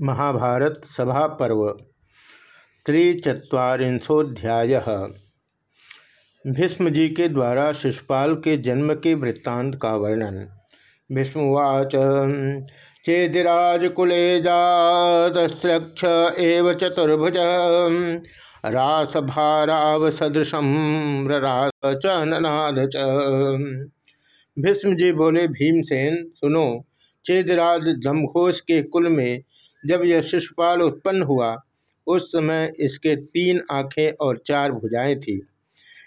महाभारत सभा पर्व त्रिचत्वारिंशोध्याय भीष्म के द्वारा शिषपाल के जन्म के वृत्तांत का वर्णन। भीष्मवाच चेदिराजकुले जातस्त्रक्ष एव चतुर्भुज रास च ननाद च। भीष्म बोले, भीमसेन, सुनो, चेदराज दमघोष के कुल में जब यह शिशुपाल उत्पन्न हुआ, उस समय इसके तीन आँखें और चार भुजाएँ थी।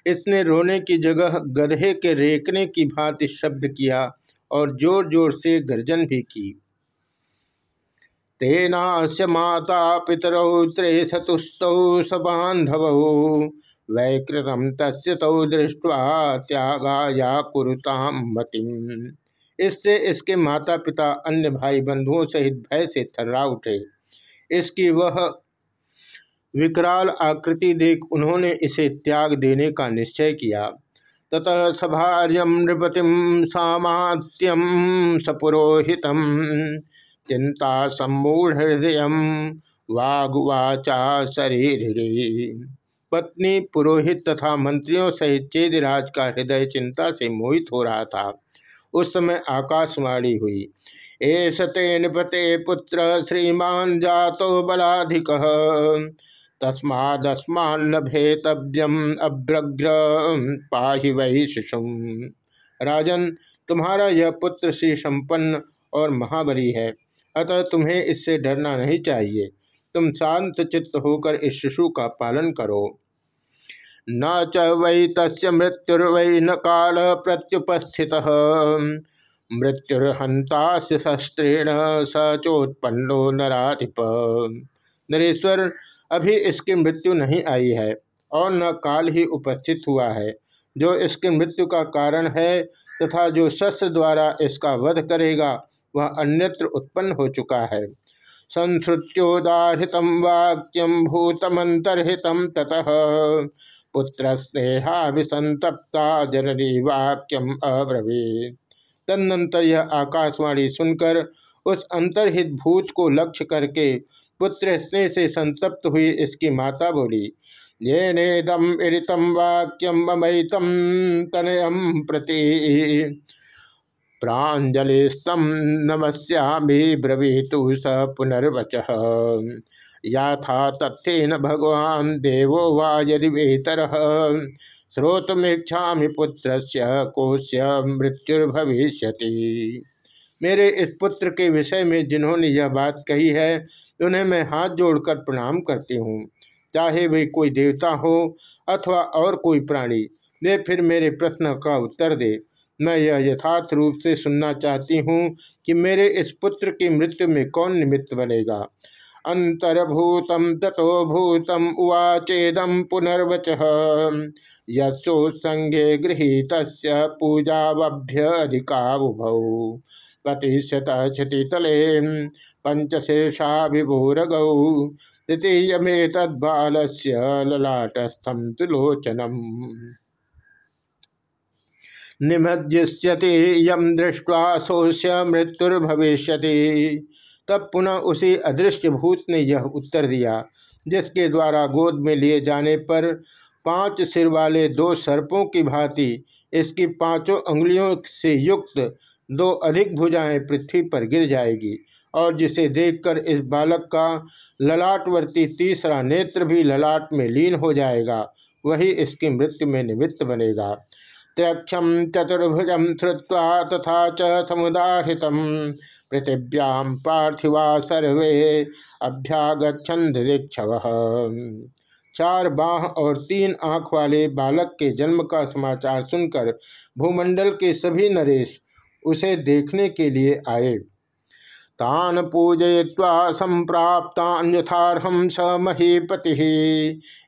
इसने रोने की जगह गधे के रेकने की भांति शब्द किया और ज़ोर ज़ोर से गर्जन भी की। तेनास्य माता पितरौ त्रेसतुस्तौ सबांधव वैकृतम तस्य तौ दृष्टवा त्यागाया कुरुताम मतिम। इससे इसके माता पिता अन्य भाई बंधुओं सहित भय से थर्रा उठे। इसकी वह विकराल आकृति देख उन्होंने इसे त्याग देने का निश्चय किया। ततः सभार्यम नृपतिम सामात्यम सपुरोहित चिंता सम्मूढ़ हृदय वागुवाचा शरीर पत्नी, पुरोहित तथा मंत्रियों सहित चेदराज का हृदय चिंता से मोहित हो रहा था। उस समय आकाशवाणी हुई। एस ते निपते पुत्र, श्रीमान जातो बलाधिक। तस्मादस्मान्नभेतव्यम अभ्रग्र, पाहि वही शिशुम राजन, तुम्हारा यह पुत्र श्री संपन्न और महाबली है। अतः तुम्हें इससे डरना नहीं चाहिए। तुम शांत चित्त होकर इस शिशु का पालन करो। न च वै तस् मृत्युर्वै न काल प्रत्युपस्थित। मृत्युर्हंता शस्त्रेण स चोत्पन्नो नराधिप। नरेश्वर, अभी इसकी मृत्यु नहीं आई है और न काल ही उपस्थित हुआ है। जो इसकी मृत्यु का कारण है तथा जो शस्त्र द्वारा इसका वध करेगा, वह अन्यत्र उत्पन्न हो चुका है। संश्रुत्योदाहृत वाक्यम भूतमंतर्हित ततः। पुत्र स्नेहाभिसंतप्ता जननी वाक्यम अब्रवीत। तदनंतर यह आकाशवाणी सुनकर उस अंतर्हित भूत को लक्ष्य करके पुत्र स्नेह से संतप्त हुई इसकी माता बोली ये नेदम इतम वाक्यम ममयतम तनयम प्रति। प्राजलिस्तम नमस्यामी ब्रवीतु स पुनर्वच। या था तथ्यन भगवान देवो वा यदि वेतर। श्रोतमीक्षा पुत्र से कोश्य मृत्युर्भविष्य मेरे इस पुत्र के विषय में जिन्होंने यह बात कही है, उन्हें मैं हाथ जोड़कर प्रणाम करती हूँ। चाहे वे कोई देवता हो अथवा और कोई प्राणी, वे फिर मेरे प्रश्न का उत्तर दे। मैं यह यथार्थ रूप से सुनना चाहती हूँ कि मेरे इस पुत्र की मृत्यु में कौन निमित्त बनेगा। अंतर्भूतम तथो भूतम उवाचेदम पुनर्वच योत्संगे गृहीत पूजावभ्य अधिकाबुभौ प्रतिशत क्षतितले पंचशीर्षा विभूरगौ तृतीयमे तद्बाल से ललाटस्थम तुलोचनम निमज्जिष्यति यम दृष्ट्वा सोष्य मृत्युर्भविष्यति। तब पुनः उसी अदृश्य भूत ने यह उत्तर दिया, जिसके द्वारा गोद में लिए जाने पर पाँच सिर वाले दो सर्पों की भांति, इसकी पाँचों उंगलियों से युक्त दो अधिक भुजाएँ पृथ्वी पर गिर जाएगी, और जिसे देखकर इस बालक का ललाटवर्ती तीसरा नेत्र भी ललाट में लीन हो जाएगा, वही इसकी मृत्यु में निमित्त बनेगा। त्यक्षम चतुर्भुज श्रुवा तथा चमुदारित पृथिव्या पृथिव्याम पार्थिवा सर्वे अभ्यागछंद दीक्षव चार बाह और तीन आँख वाले बालक के जन्म का समाचार सुनकर भूमंडल के सभी नरेश उसे देखने के लिए आए। तान पूजय्वा संप्राप्तान स महीपति।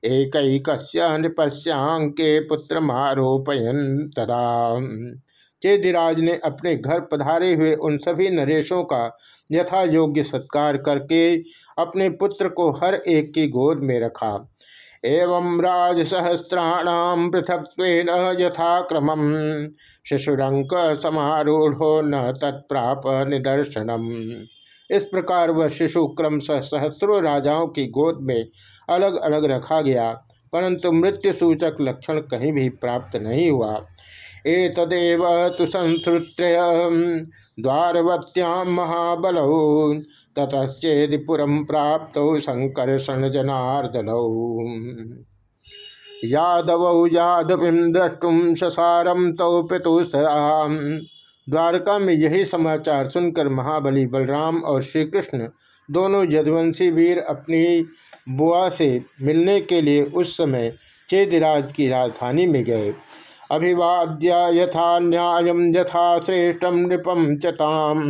एक नृपस्यांके पुत्र आरोपयन तदा। चेदिराज ने अपने घर पधारे हुए उन सभी नरेशों का यथा योग्य सत्कार करके अपने पुत्र को हर एक की गोद में रखा। एवं राजसहस्राणाम पृथक यथाक्रम। शिशुरंक समारूढ़ो न तत्प्राप निदर्शनम। इस प्रकार वह शिशु क्रमशः सहस्रों राजाओं की गोद में अलग अलग रखा गया, परंतु मृत्यु सूचक लक्षण कहीं भी प्राप्त नहीं हुआ। एतदेव तु संश्रुत्य द्वारवत्यां महाबलौ ततश्चेदिपुरं प्राप्त संकर्षण जनार्दनौ यादव यादवीं द्रष्टुम ससारम तौ पितुसराम द्वारका में यही समाचार सुनकर महाबली बलराम और श्री कृष्ण दोनों यदुवंशी वीर अपनी बुआ से मिलने के लिए उस समय चेदिराज की राजधानी में गए। अभिवाद्य यथा न्याय यथा श्रेष्ठ नृपम चताम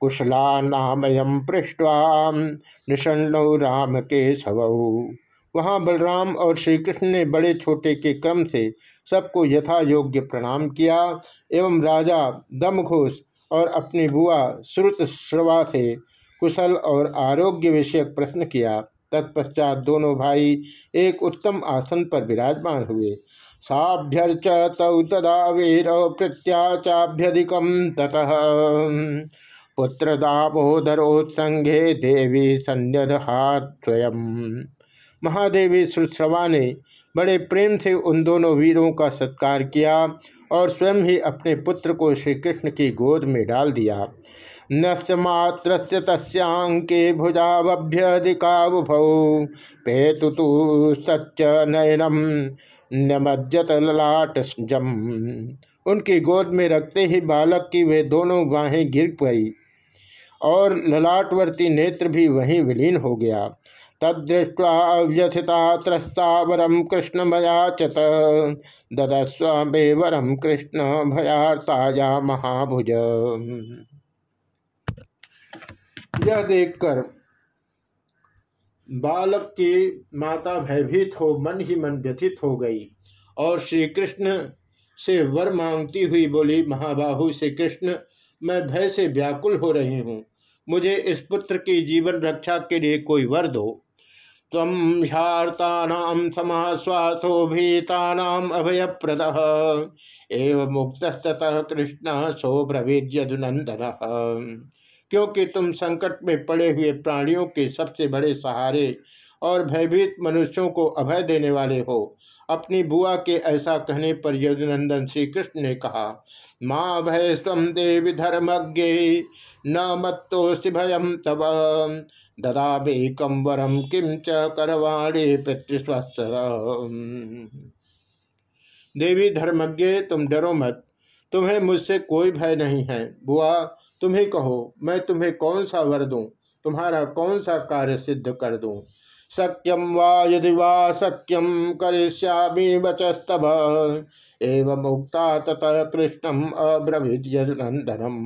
कुशला नामयम पृष्ठवा निषण्णौ राम के सवऊ वहाँ बलराम और श्री कृष्ण ने बड़े छोटे के क्रम से सबको यथा योग्य प्रणाम किया एवं राजा दमघोष और अपनी बुआ श्रुत श्रवा से कुशल और आरोग्य विषयक प्रश्न किया। तत्पश्चात दोनों भाई एक उत्तम आसन पर विराजमान हुए। साभ्यर्च तौ तदा वीर प्रत्याचाभ्यधिकम ततः। पुत्र दामोदरोत्संगे देवी सन्यदहात स्वयं। महादेवी सुश्रवा ने बड़े प्रेम से उन दोनों वीरों का सत्कार किया और स्वयं ही अपने पुत्र को श्री कृष्ण की गोद में डाल दिया। नस्मात्र तस्यांके भुजावभ्यधिकाबुभौ पेतु सच्च नयनम नमज्जत ललाट जम उनकी गोद में रखते ही बालक की वे दोनों गाहें गिर गई और ललाटवर्ती नेत्र भी वहीं विलीन हो गया। तदृष्ट्वा व्यथिता त्रस्ता वरम कृष्ण भयाचत ददस्व वरम कृष्ण भयाताया महाभुज। यह देखकर बालक की माता भयभीत हो, मन ही मन व्यथित हो गई और श्री कृष्ण से वर मांगती हुई बोली, महाबाहु श्री कृष्ण मैं भय से व्याकुल हो रही हूँ। मुझे इस पुत्र की जीवन रक्षा के लिए कोई वर दो। तम ह्यार्तानाम समाश्वासो भीतानाम अभयप्रद। एवं मुक्तस्तः कृष्ण सो ब्रवीद्यदुनंदन क्योंकि तुम संकट में पड़े हुए प्राणियों के सबसे बड़े सहारे और भयभीत मनुष्यों को अभय देने वाले हो अपनी बुआ के ऐसा कहने पर यदुनंदन श्री कृष्ण ने कहा, माँ भय स्व देवी धर्मज्ञे, न मत्तोस्ति भयम तब ददा कम वरम किम च करवाणे पितृस्वस्थ देवी धर्मज्ञ, तुम डरो मत। तुम्हें मुझसे कोई भय नहीं है। बुआ, तुम्हें कहो, मैं तुम्हें कौन सा वर दूँ? तुम्हारा कौन सा कार्य सिद्ध कर दूँ? सक्यम वा यदि वा सक्यम करिष्यामि वचस्तभ एवं मुक्ता ततः कृष्णम अब्रवीत यदुनंदनम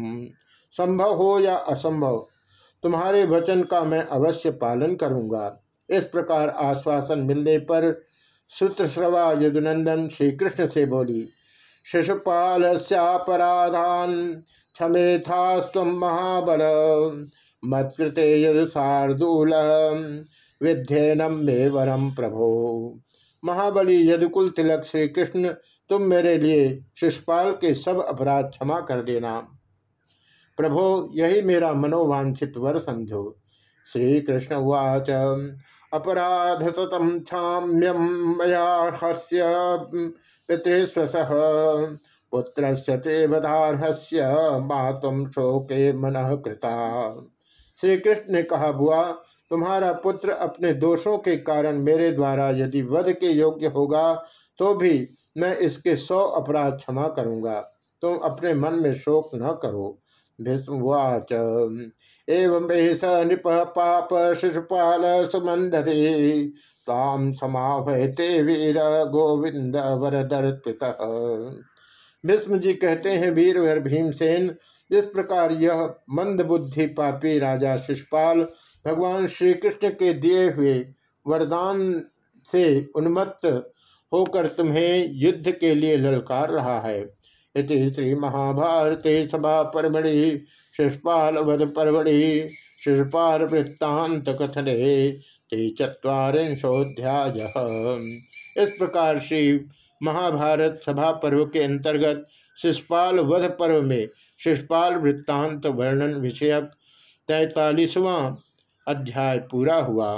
संभव हो या असंभव? तुम्हारे वचन का मैं अवश्य पालन करूँगा। इस प्रकार आश्वासन मिलने पर श्रुतश्रवा यदुनंदन श्री कृष्ण से बोली, शिशुपाल सराधान क्षमेथा स्व महाबल। मत्कृते यदुशार्दूल विध्यनम मे वरम प्रभो। महाबली यदुकुल तिलक श्री कृष्ण तुम मेरे लिए शिषपाल के सब अपराध क्षमा कर देना। प्रभो, यही मेरा मनोवांछित वर समझो। श्री कृष्ण उवाच, अपराध सतम क्षाम्यम मया हस्य पितृस्वस पुत्र तेवधारहस्य मातम शोके मन कृता। श्री कृष्ण ने कहा, बुआ तुम्हारा पुत्र अपने दोषों के कारण मेरे द्वारा यदि वध के योग्य होगा तो भी मैं इसके सौ अपराध क्षमा करूँगा। तुम अपने मन में शोक न करो। भीष्मवाच एवं स नृप पाप शिशुपाल सुमंदे ताम समावहते वीर गोविंद वरदर्पित। भीष्म जी कहते हैं, वीर भीमसेन, इस प्रकार यह मंद बुद्धि पापी राजा शिषपाल भगवान श्री कृष्ण के दिए हुए वरदान से उन्मत्त होकर तुम्हें युद्ध के लिए ललकार रहा है। इति श्री महाभारत सभा परमढ़ि शिषपाल वध परमढ़ि शिषपाल वृत्तांत कथने चुरीशोध्याय इस प्रकार श्री महाभारत सभा पर्व के अंतर्गत शिषपाल वध पर्व में शिषपाल वृत्तांत वर्णन विषयक तैतालीसवां अध्याय पूरा हुआ।